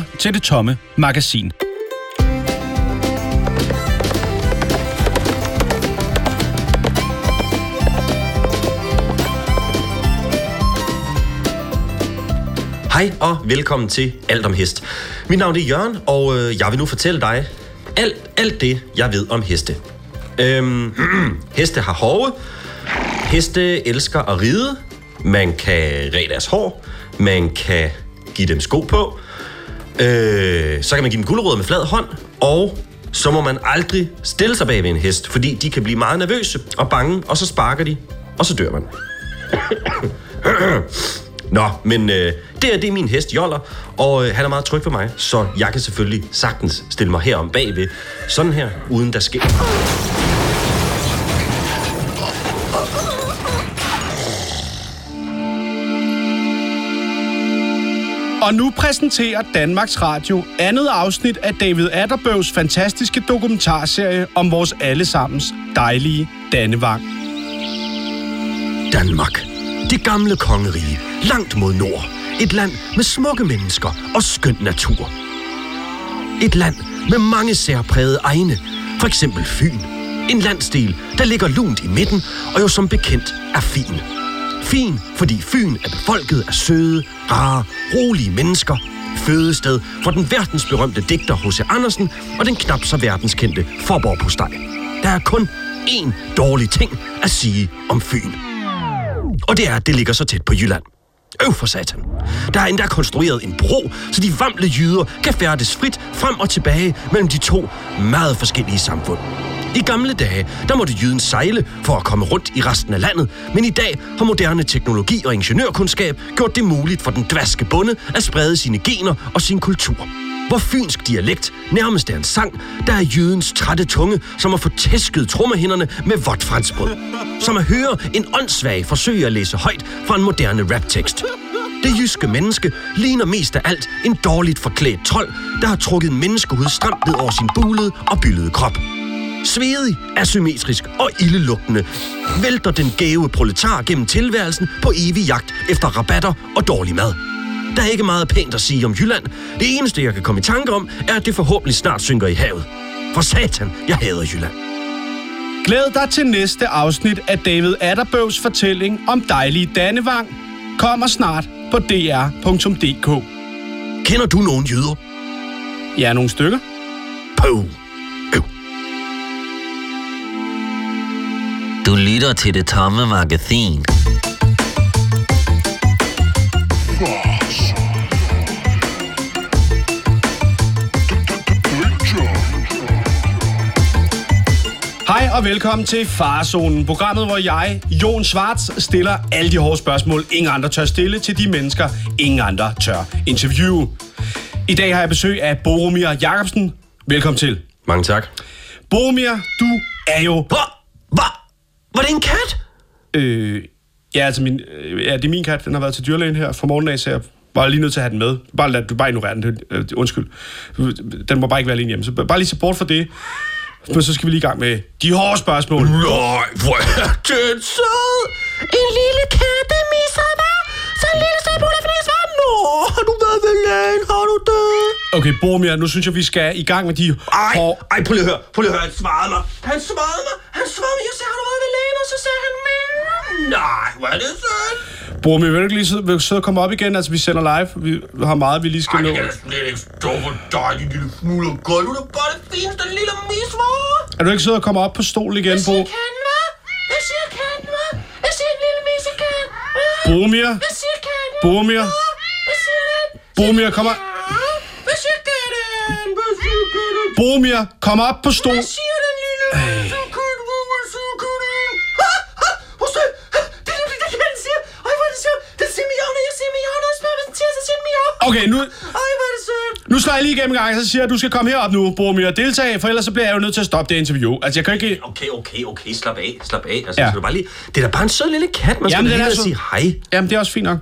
lytter til det tomme magasin. Hej og velkommen til Alt om hest. Mit navn er Jørgen, og øh, jeg vil nu fortælle dig alt, alt det, jeg ved om heste. Øhm, heste har hove. Heste elsker at ride. Man kan ræde deres hår. Man kan give dem sko på. Øh, så kan man give dem gulerod med flad hånd. Og så må man aldrig stille sig bag ved en hest, fordi de kan blive meget nervøse og bange, og så sparker de, og så dør man. Nå, men øh, det er det er min hest Joller, og øh, han er meget tryg for mig, så jeg kan selvfølgelig sagtens stille mig herom bagved, sådan her, uden der sker. Og nu præsenterer Danmarks Radio andet afsnit af David Atterbøvs fantastiske dokumentarserie om vores allesammens dejlige Dannevang. Danmark. Det gamle kongerige. Langt mod nord. Et land med smukke mennesker og skøn natur. Et land med mange særprægede egne. For eksempel Fyn. En landsdel, der ligger lunt i midten og jo som bekendt er fin. Fin, fordi Fyn er befolket af søde, rare, rolige mennesker. Fødested for den verdensberømte digter H.C. Andersen og den knap så verdenskendte Forborg på steg. Der er kun én dårlig ting at sige om Fyn. Og det er, at det ligger så tæt på Jylland. Øv for satan. Der er endda konstrueret en bro, så de vamle jyder kan færdes frit frem og tilbage mellem de to meget forskellige samfund. I gamle dage, der måtte jyden sejle for at komme rundt i resten af landet, men i dag har moderne teknologi og ingeniørkundskab gjort det muligt for den dvaske bonde at sprede sine gener og sin kultur. Hvor fynsk dialekt nærmest er en sang, der er jydens trætte tunge, som har få tæsket trommehinderne med vådt franskbrød. Som at høre en åndssvag forsøge at læse højt fra en moderne raptekst. Det jyske menneske ligner mest af alt en dårligt forklædt trold, der har trukket en menneskehud stramt ned over sin bulede og byllede krop. Svedig, asymmetrisk og ildelugtende vælter den gave proletar gennem tilværelsen på evig jagt efter rabatter og dårlig mad. Der er ikke meget pænt at sige om Jylland. Det eneste, jeg kan komme i tanke om, er, at det forhåbentlig snart synker i havet. For satan, jeg hader Jylland. Glæd dig til næste afsnit af David Atterbøvs fortælling om dejlige Dannevang. Kommer snart på dr.dk. Kender du nogen jyder? Ja, nogle stykker. Puh. Du lytter til det tomme magasin. Hej og velkommen til Farzonen, programmet, hvor jeg, Jon Schwartz, stiller alle de hårde spørgsmål, ingen andre tør stille til de mennesker, ingen andre tør interviewe. I dag har jeg besøg af Boromir Jacobsen. Velkommen til. Mange tak. Boromir, du er jo... Hvad? Hvad? Var det en kat? Øh, ja, altså min, øh, ja, det er min kat. Den har været til dyrlægen her fra morgenen af, så jeg var lige nødt til at have den med. Bare lad, du bare ignorere den. Det, øh, undskyld. Den må bare ikke være alene hjemme. Så bare lige se bort fra det. Men så skal vi lige i gang med de hårde spørgsmål. Nej, hvor er den sød. En lille kattemisse, hva'? Så en lille sød bullerfnis, hva'? Nå, har du været ved lægen? Har du det? Okay, Boromir, nu synes jeg, vi skal i gang med de Ej, hårde... ej, prøv lige at høre. Prøv lige at høre, han svarede mig. Han svarede mig. Han svarede mig. Jeg sagde, har du været ved lægen? Og så sagde han, nej, hvor er det sødt. Boromir, vil du ikke lige sidde, vil sidde og komme op igen? Altså, vi sender live. Vi har meget, vi lige skal Ej, nå. det kan slet ikke stå for dig, din lille smule og godt. Du er da bare det fineste lille mis, hva'? Er du ikke siddet og komme op på stolen igen, Bo? kan, hva'? Hvad siger katten, hva'? Hvad siger en lille missekat? Boromir, Hvad siger katten? Boromir, Hvad siger den? Boromir, kom op. Hvad siger katten? Hvad siger katten? Boromir, kom op på stolen. Hvad siger Okay, nu, Ej, hvor er det sødt. nu slår jeg lige igennem gang, så siger jeg, at du skal komme herop nu, Boromir, og deltage, for ellers så bliver jeg jo nødt til at stoppe det interview. Altså, jeg kan ikke... Okay, okay, okay, slap af, slap af. Altså, Ja. du bare lige... Det er da bare en sød lille kat, man skal Jamen, den lige sød. sige hej. Jamen, det er også fint nok.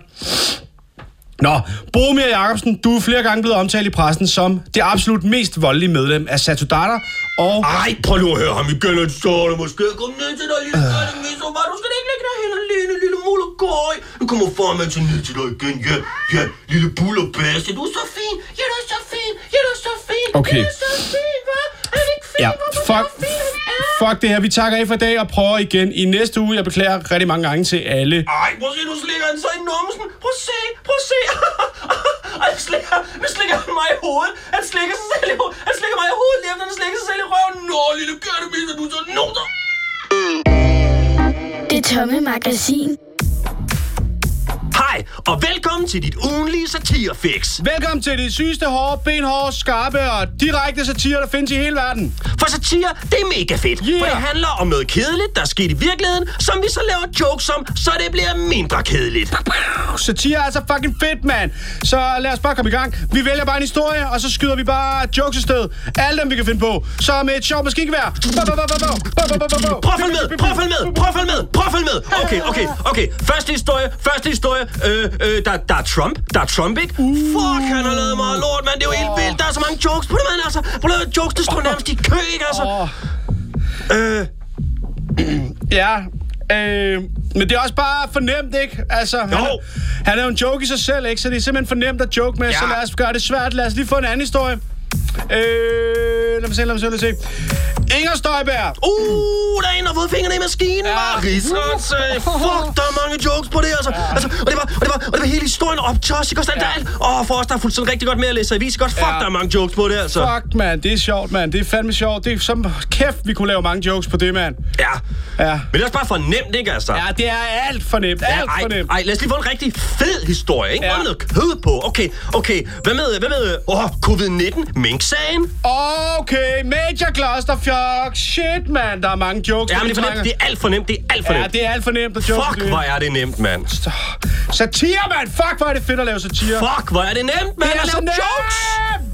Nå, Boromir Jacobsen, du er flere gange blevet omtalt i pressen som det absolut mest voldelige medlem af Satudata, og Ej, prøv nu at høre ham igen, han så det måske. Kom ned til dig, lille uh. miso, var du skal ikke ligge derhen alene, lille mul og gøj. Nu kommer farmand til ned til dig igen, ja, ja, lille bull og basse. Du er så fin, ja, du er så Okay. Ja, fuck, fuck det her. Vi takker af for i dag og prøver igen i næste uge. Jeg beklager rigtig mange gange til alle. Ej, prøv at se, nu slikker han så i numsen. Prøv at se, prøv at se. Ej, han slikker, nu slikker han mig i hovedet. Han slikker sig selv i hovedet. Han slikker mig i hovedet, lige efter han slikker sig selv i røven. Nå, lille gør det, mister du så noter. Det tomme magasin. Hej, og velkommen til dit ugenlige satirefix. Velkommen til det sygeste, hårde, benhårde, skarpe og direkte satire, der findes i hele verden. For satire, det er mega fedt. Yeah. For det handler om noget kedeligt, der er sket i virkeligheden, som vi så laver jokes om, så det bliver mindre kedeligt. Satire er altså fucking fedt, mand. Så lad os bare komme i gang. Vi vælger bare en historie, og så skyder vi bare jokes afsted. Alle dem, vi kan finde på. Så med et sjovt maskingevær. Prøv at følge med, prøv at følge med, prøv at følge med, prøv at følge med. Okay, okay, okay. Første historie, første historie. Øh, øh, der, der er Trump, der er Trump, ikke? Fuck, han har lavet meget lort, mand. Det er jo helt vildt. Der er så mange jokes på det, mand. Altså, prøv at jokes, det står nærmest i kø, ikke? Altså. Øh, Ja, øh, men det er også bare for nemt, ikke? Altså, han, er, han er jo en joke i sig selv, ikke? Så det er simpelthen for nemt at joke med, ja. så lad os gøre det svært. Lad os lige få en anden historie. Øh, lad mig se, lad mig se, lad mig se. Inger Støjberg. Uh, der er en, der har fået fingrene i maskinen, Ja. ja. Rigsretsag. Fuck, der er mange jokes på det, altså. altså og, det var, og, det var, og det var hele historien op til os, ikke også? Der er alt. Åh, for os, der er fuldt sådan rigtig godt med at læse avis, ikke også? Fuck, Ja. der er mange jokes på det, altså. Fuck, mand, det er sjovt, mand. Det er fandme sjovt. Det er som kæft, vi kunne lave mange jokes på det, mand. Ja. Ja. Men det er også bare for nemt, ikke, altså? Ja, det er alt for nemt. Ja, Alt for ej, nemt. ej, lad os lige få en rigtig fed historie, ikke? Ja. Ja. Med noget kød på. Okay, okay. Hvad med, hvad med åh, covid-19? Mink-sagen? Okay, Major Clusterfuck. Shit, mand. Der er mange jokes. Ja, men det er for nemt. Det er alt for nemt. Det er alt for Ja, nemt. det er alt for nemt at joke. Fuck, hvor er det nemt, mand. Satire, mand! Fuck, hvor er det fedt at lave satire. Fuck, hvor er det nemt, mand. det er At lave nemt! jokes.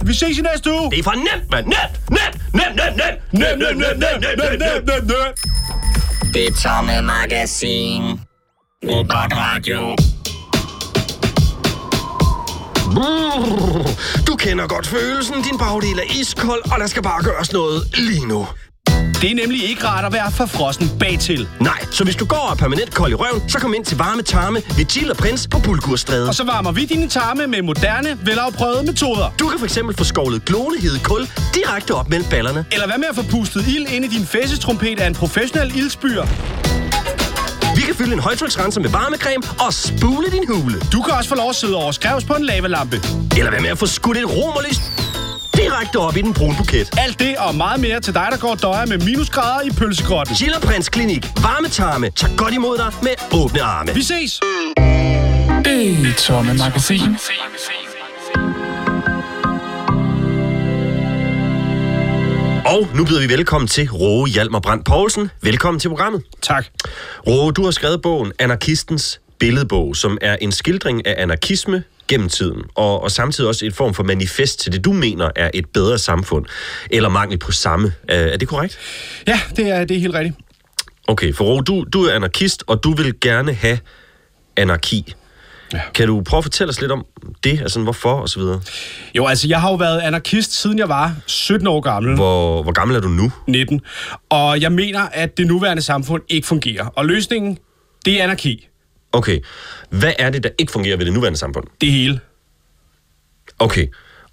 Vi ses i næste uge. Det er for nemt, mand. Nemt, nemt, nemt, nemt, nemt. Nemt, nemt, nemt, nemt, nemt, nemt, nemt. nemt. Det tomme magasin. Robot Radio. Du kender godt følelsen. Din bagdel er iskold, og der skal bare gøres noget lige nu. Det er nemlig ikke rart at være for frossen bagtil. Nej, så hvis du går og er permanent kold i røven, så kom ind til Varme Tarme ved Jill og Prins på Bulgurstræde. Og så varmer vi dine tarme med moderne, velafprøvede metoder. Du kan fx få skovlet glånehed kul direkte op mellem ballerne. Eller hvad med at få pustet ild ind i din fæsestrompet af en professionel ildspyr? Vi kan fylde en højtryksrenser med varmecreme og spule din hule. Du kan også få lov at sidde over skrevs på en lavalampe. Eller hvad med at få skudt et romerlys direkte op i den brune buket. Alt det og meget mere til dig, der går og døjer med minusgrader i pølsegrotten. Jill og Prins Klinik. Varme Tarme. Tag godt imod dig med åbne arme. Vi ses! Det tomme magasin. Og nu byder vi velkommen til Roge Hjalmar Brandt Poulsen. Velkommen til programmet. Tak. Roge, du har skrevet bogen Anarkistens billedbog, som er en skildring af anarkisme gennem tiden, og, og samtidig også et form for manifest til det, du mener er et bedre samfund, eller mangel på samme. Er, er det korrekt? Ja, det er, det er helt rigtigt. Okay, for Roge, du, du er anarkist, og du vil gerne have anarki. Ja. Kan du prøve at fortælle os lidt om det, altså hvorfor og så videre? Jo, altså, jeg har jo været anarkist, siden jeg var 17 år gammel. Hvor, hvor gammel er du nu? 19. Og jeg mener, at det nuværende samfund ikke fungerer. Og løsningen, det er anarki. Okay, hvad er det, der ikke fungerer ved det nuværende samfund? Det hele. Okay,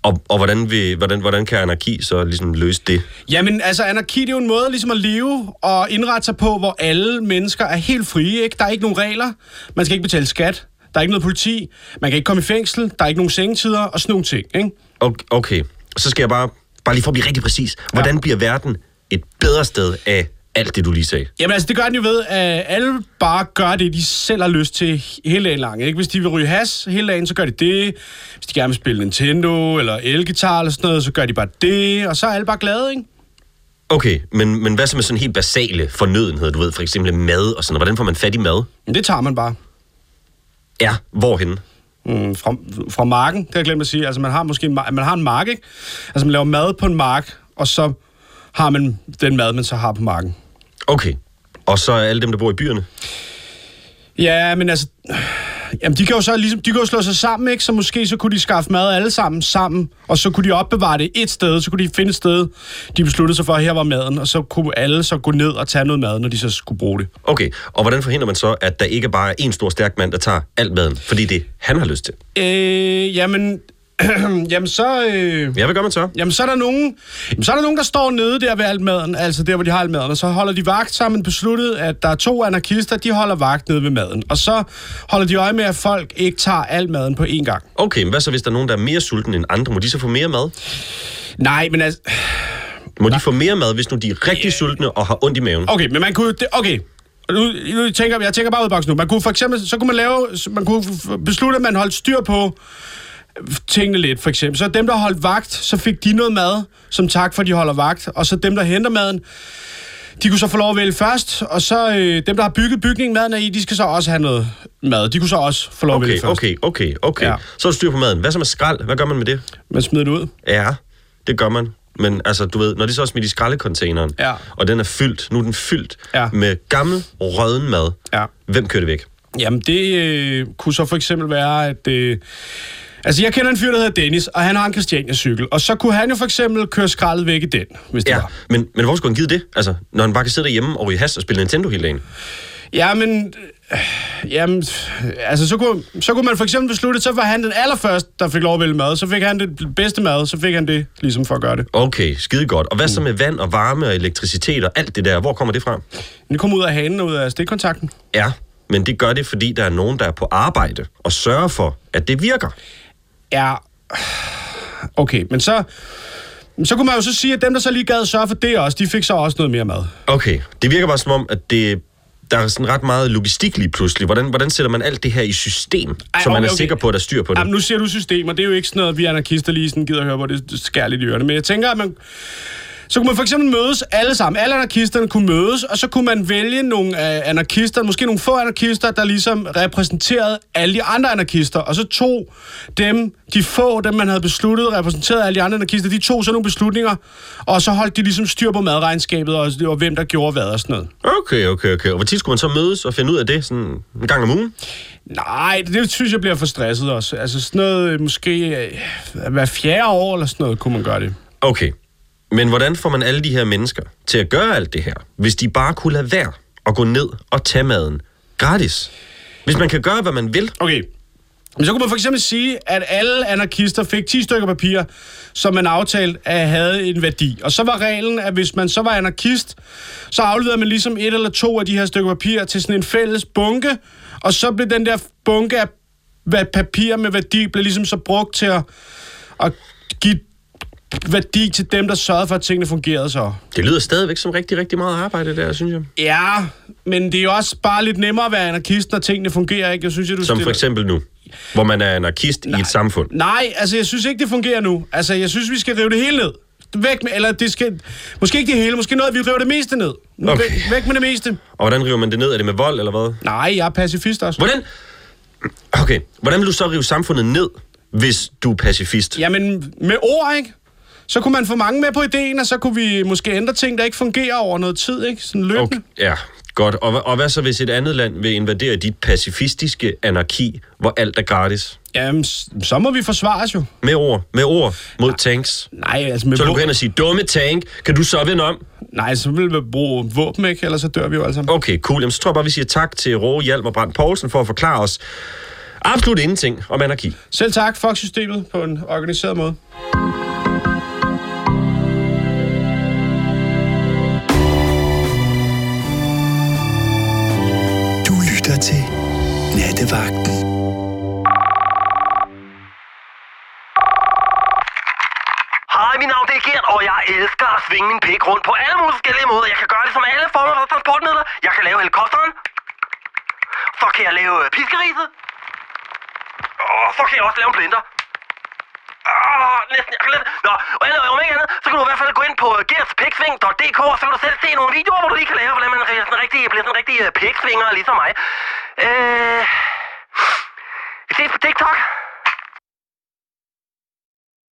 og, og hvordan, vil, hvordan, hvordan kan anarki så ligesom løse det? Jamen, altså, anarki det er jo en måde ligesom at leve og indrette sig på, hvor alle mennesker er helt frie, ikke? Der er ikke nogen regler. Man skal ikke betale skat. Der er ikke noget politi. Man kan ikke komme i fængsel. Der er ikke nogen sengetider og sådan nogle ting, ikke? Okay, okay. så skal jeg bare, bare lige for at blive rigtig præcis. Hvordan bliver verden et bedre sted af alt det, du lige sagde? Jamen altså, det gør den jo ved, at alle bare gør det, de selv har lyst til hele dagen lang. Ikke? Hvis de vil ryge has hele dagen, så gør de det. Hvis de gerne vil spille Nintendo eller elgitar eller sådan noget, så gør de bare det. Og så er alle bare glade, ikke? Okay, men, men hvad så med sådan helt basale fornødenheder, du ved, for eksempel mad og sådan noget? Hvordan får man fat i mad? Det tager man bare. Ja, hvorhen? Mm, fra, fra marken, det har jeg glemt at sige. Altså, man har måske en, man har en mark, ikke? Altså, man laver mad på en mark, og så har man den mad, man så har på marken. Okay, og så er alle dem, der bor i byerne? Ja, men altså... Jamen, de kan jo så ligesom, de kan jo slå sig sammen, ikke? Så måske så kunne de skaffe mad alle sammen sammen, og så kunne de opbevare det et sted, så kunne de finde et sted, de besluttede sig for, at her var maden, og så kunne alle så gå ned og tage noget mad, når de så skulle bruge det. Okay, og hvordan forhindrer man så, at der ikke bare er en stor stærk mand, der tager alt maden, fordi det han har lyst til? Øh, jamen, jamen så... Øh, Ja, hvad gør man så? Jamen, så er der nogen, jamen, så er der nogen, der står nede der ved alt maden, altså der, hvor de har alt maden, og så holder de vagt sammen besluttet, at der er to anarkister, de holder vagt nede ved maden. Og så holder de øje med, at folk ikke tager alt maden på én gang. Okay, men hvad så, hvis der er nogen, der er mere sulten end andre? Må de så få mere mad? Nej, men altså... Må de få mere mad, hvis nu de er rigtig sultne og har ondt i maven? Okay, men man kunne... Okay, nu, nu tænker, jeg tænker bare ud af boksen nu. Man kunne for eksempel, så kunne man lave, man kunne beslutte, at man holdt styr på tingene lidt, for eksempel. Så dem, der holdt vagt, så fik de noget mad, som tak for, at de holder vagt. Og så dem, der henter maden, de kunne så få lov at vælge først, og så øh, dem, der har bygget bygningen, maden er i, de skal så også have noget mad. De kunne så også få lov at Okay, vælge først. okay, okay, okay. Ja. Ja. Så er du styr på maden. Hvad så med skrald? Hvad gør man med det? Man smider det ud. Ja, det gør man. Men altså, du ved, når det så er smidt i skraldecontaineren, Ja. og den er fyldt, nu er den fyldt Ja. med gammel, røden mad, Ja. hvem kører det væk? Jamen, det øh, kunne så for eksempel være, at... Øh, altså, jeg kender en fyr, der hedder Dennis, og han har en Christiania-cykel. Og så kunne han jo for eksempel køre skraldet væk i den, hvis det Ja, var. men, men hvorfor skulle han give det? Altså, når han bare kan sidde derhjemme og i has og spille Nintendo hele dagen. Ja, men... Øh, jamen, altså, så kunne, så kunne man for eksempel beslutte, så var han den allerførste, der fik lov at vælge mad. Så fik han det bedste mad, så fik han det, ligesom for at gøre det. Okay, skide godt. Og hvad så med vand og varme og elektricitet og alt det der? Hvor kommer det fra? Det kom ud af hanen og ud af stikkontakten. Ja, men det gør det, fordi der er nogen, der er på arbejde og sørger for, at det virker. Ja, okay, men så... Så kunne man jo så sige, at dem, der så lige gad sørge for det også, de fik så også noget mere mad. Okay, det virker bare som om, at det, der er sådan ret meget logistik lige pludselig. Hvordan, hvordan sætter man alt det her i system, Ej, Ej, så man okay, er okay. sikker på, at der er styr på det? Jamen, nu siger du systemer, det er jo ikke sådan noget, vi anarkister lige sådan gider at høre, hvor det skærer lidt i ørerne. Men jeg tænker, at man... Så kunne man for eksempel mødes alle sammen. Alle anarkisterne kunne mødes, og så kunne man vælge nogle øh, anarkister, måske nogle få anarkister, der ligesom repræsenterede alle de andre anarkister. Og så tog dem, de få, dem man havde besluttet, repræsenterede alle de andre anarkister, de tog så nogle beslutninger, og så holdt de ligesom styr på madregnskabet, og, og hvem der gjorde hvad og sådan noget. Okay, okay, okay. Og hvor tit skulle man så mødes og finde ud af det? Sådan en gang om ugen? Nej, det synes jeg bliver for stresset også. Altså sådan noget, øh, måske øh, hver fjerde år eller sådan noget, kunne man gøre det. Okay. Men hvordan får man alle de her mennesker til at gøre alt det her, hvis de bare kunne lade være at gå ned og tage maden gratis? Hvis man kan gøre, hvad man vil. Okay. Men så kunne man for eksempel sige, at alle anarkister fik 10 stykker papir, som man aftalte at havde en værdi. Og så var reglen, at hvis man så var anarkist, så afleverede man ligesom et eller to af de her stykker papir til sådan en fælles bunke, og så blev den der bunke af papir med værdi, blev ligesom så brugt til at, at give værdi til dem, der sørgede for, at tingene fungerede så. Det lyder stadigvæk som rigtig, rigtig meget arbejde der, synes jeg. Ja, men det er jo også bare lidt nemmere at være anarkist, når tingene fungerer, ikke? Jeg synes, at du Som for stiller- eksempel nu, hvor man er anarkist i et samfund. Nej, altså jeg synes ikke, det fungerer nu. Altså jeg synes, vi skal rive det hele ned. Væk med, eller det skal, måske ikke det hele, måske noget, vi river det meste ned. Nu, Okay. væk, væk med det meste. Og hvordan river man det ned? Er det med vold, eller hvad? Nej, jeg er pacifist også. Hvordan... Okay, hvordan vil du så rive samfundet ned, hvis du er pacifist? Jamen, med ord, ikke? Så kunne man få mange med på ideen, og så kunne vi måske ændre ting, der ikke fungerer over noget tid, ikke? Sådan løbende. Okay, ja, godt. Og, og hvad så, hvis et andet land vil invadere dit pacifistiske anarki, hvor alt er gratis? Jamen, så må vi forsvares jo. Med ord, med ord mod tanks. Nej, altså med Så du kan og sige, dumme tank, kan du så vende om? Nej, så vil vi bruge våben, ikke? Ellers så dør vi jo sammen. Okay, cool. Jamen, så tror jeg bare, vi siger tak til Råge Hjalm og Brandt Poulsen for at forklare os absolut ingenting om anarki. Selv tak, fuck systemet på en organiseret måde. Nattevagten. Hej, mit navn det er Gert, og jeg elsker at svinge min pik rundt på alle mulige forskellige måder. Jeg kan gøre det som alle former for transportmidler. Jeg kan lave helikopteren. Så kan jeg lave øh, piskeriset. Og så kan jeg også lave en blinder. Ah, næsten, jeg kan lidt. Nå, og eller, om ikke andet, så kan du i hvert fald gå ind på øh, uh, gertspiksving.dk, og så kan du selv se nogle videoer, hvor du lige kan lære, hvordan man bliver sådan en rigtig, bliver sådan en rigtig piksvinger, ligesom mig. Øh, vi ses på TikTok.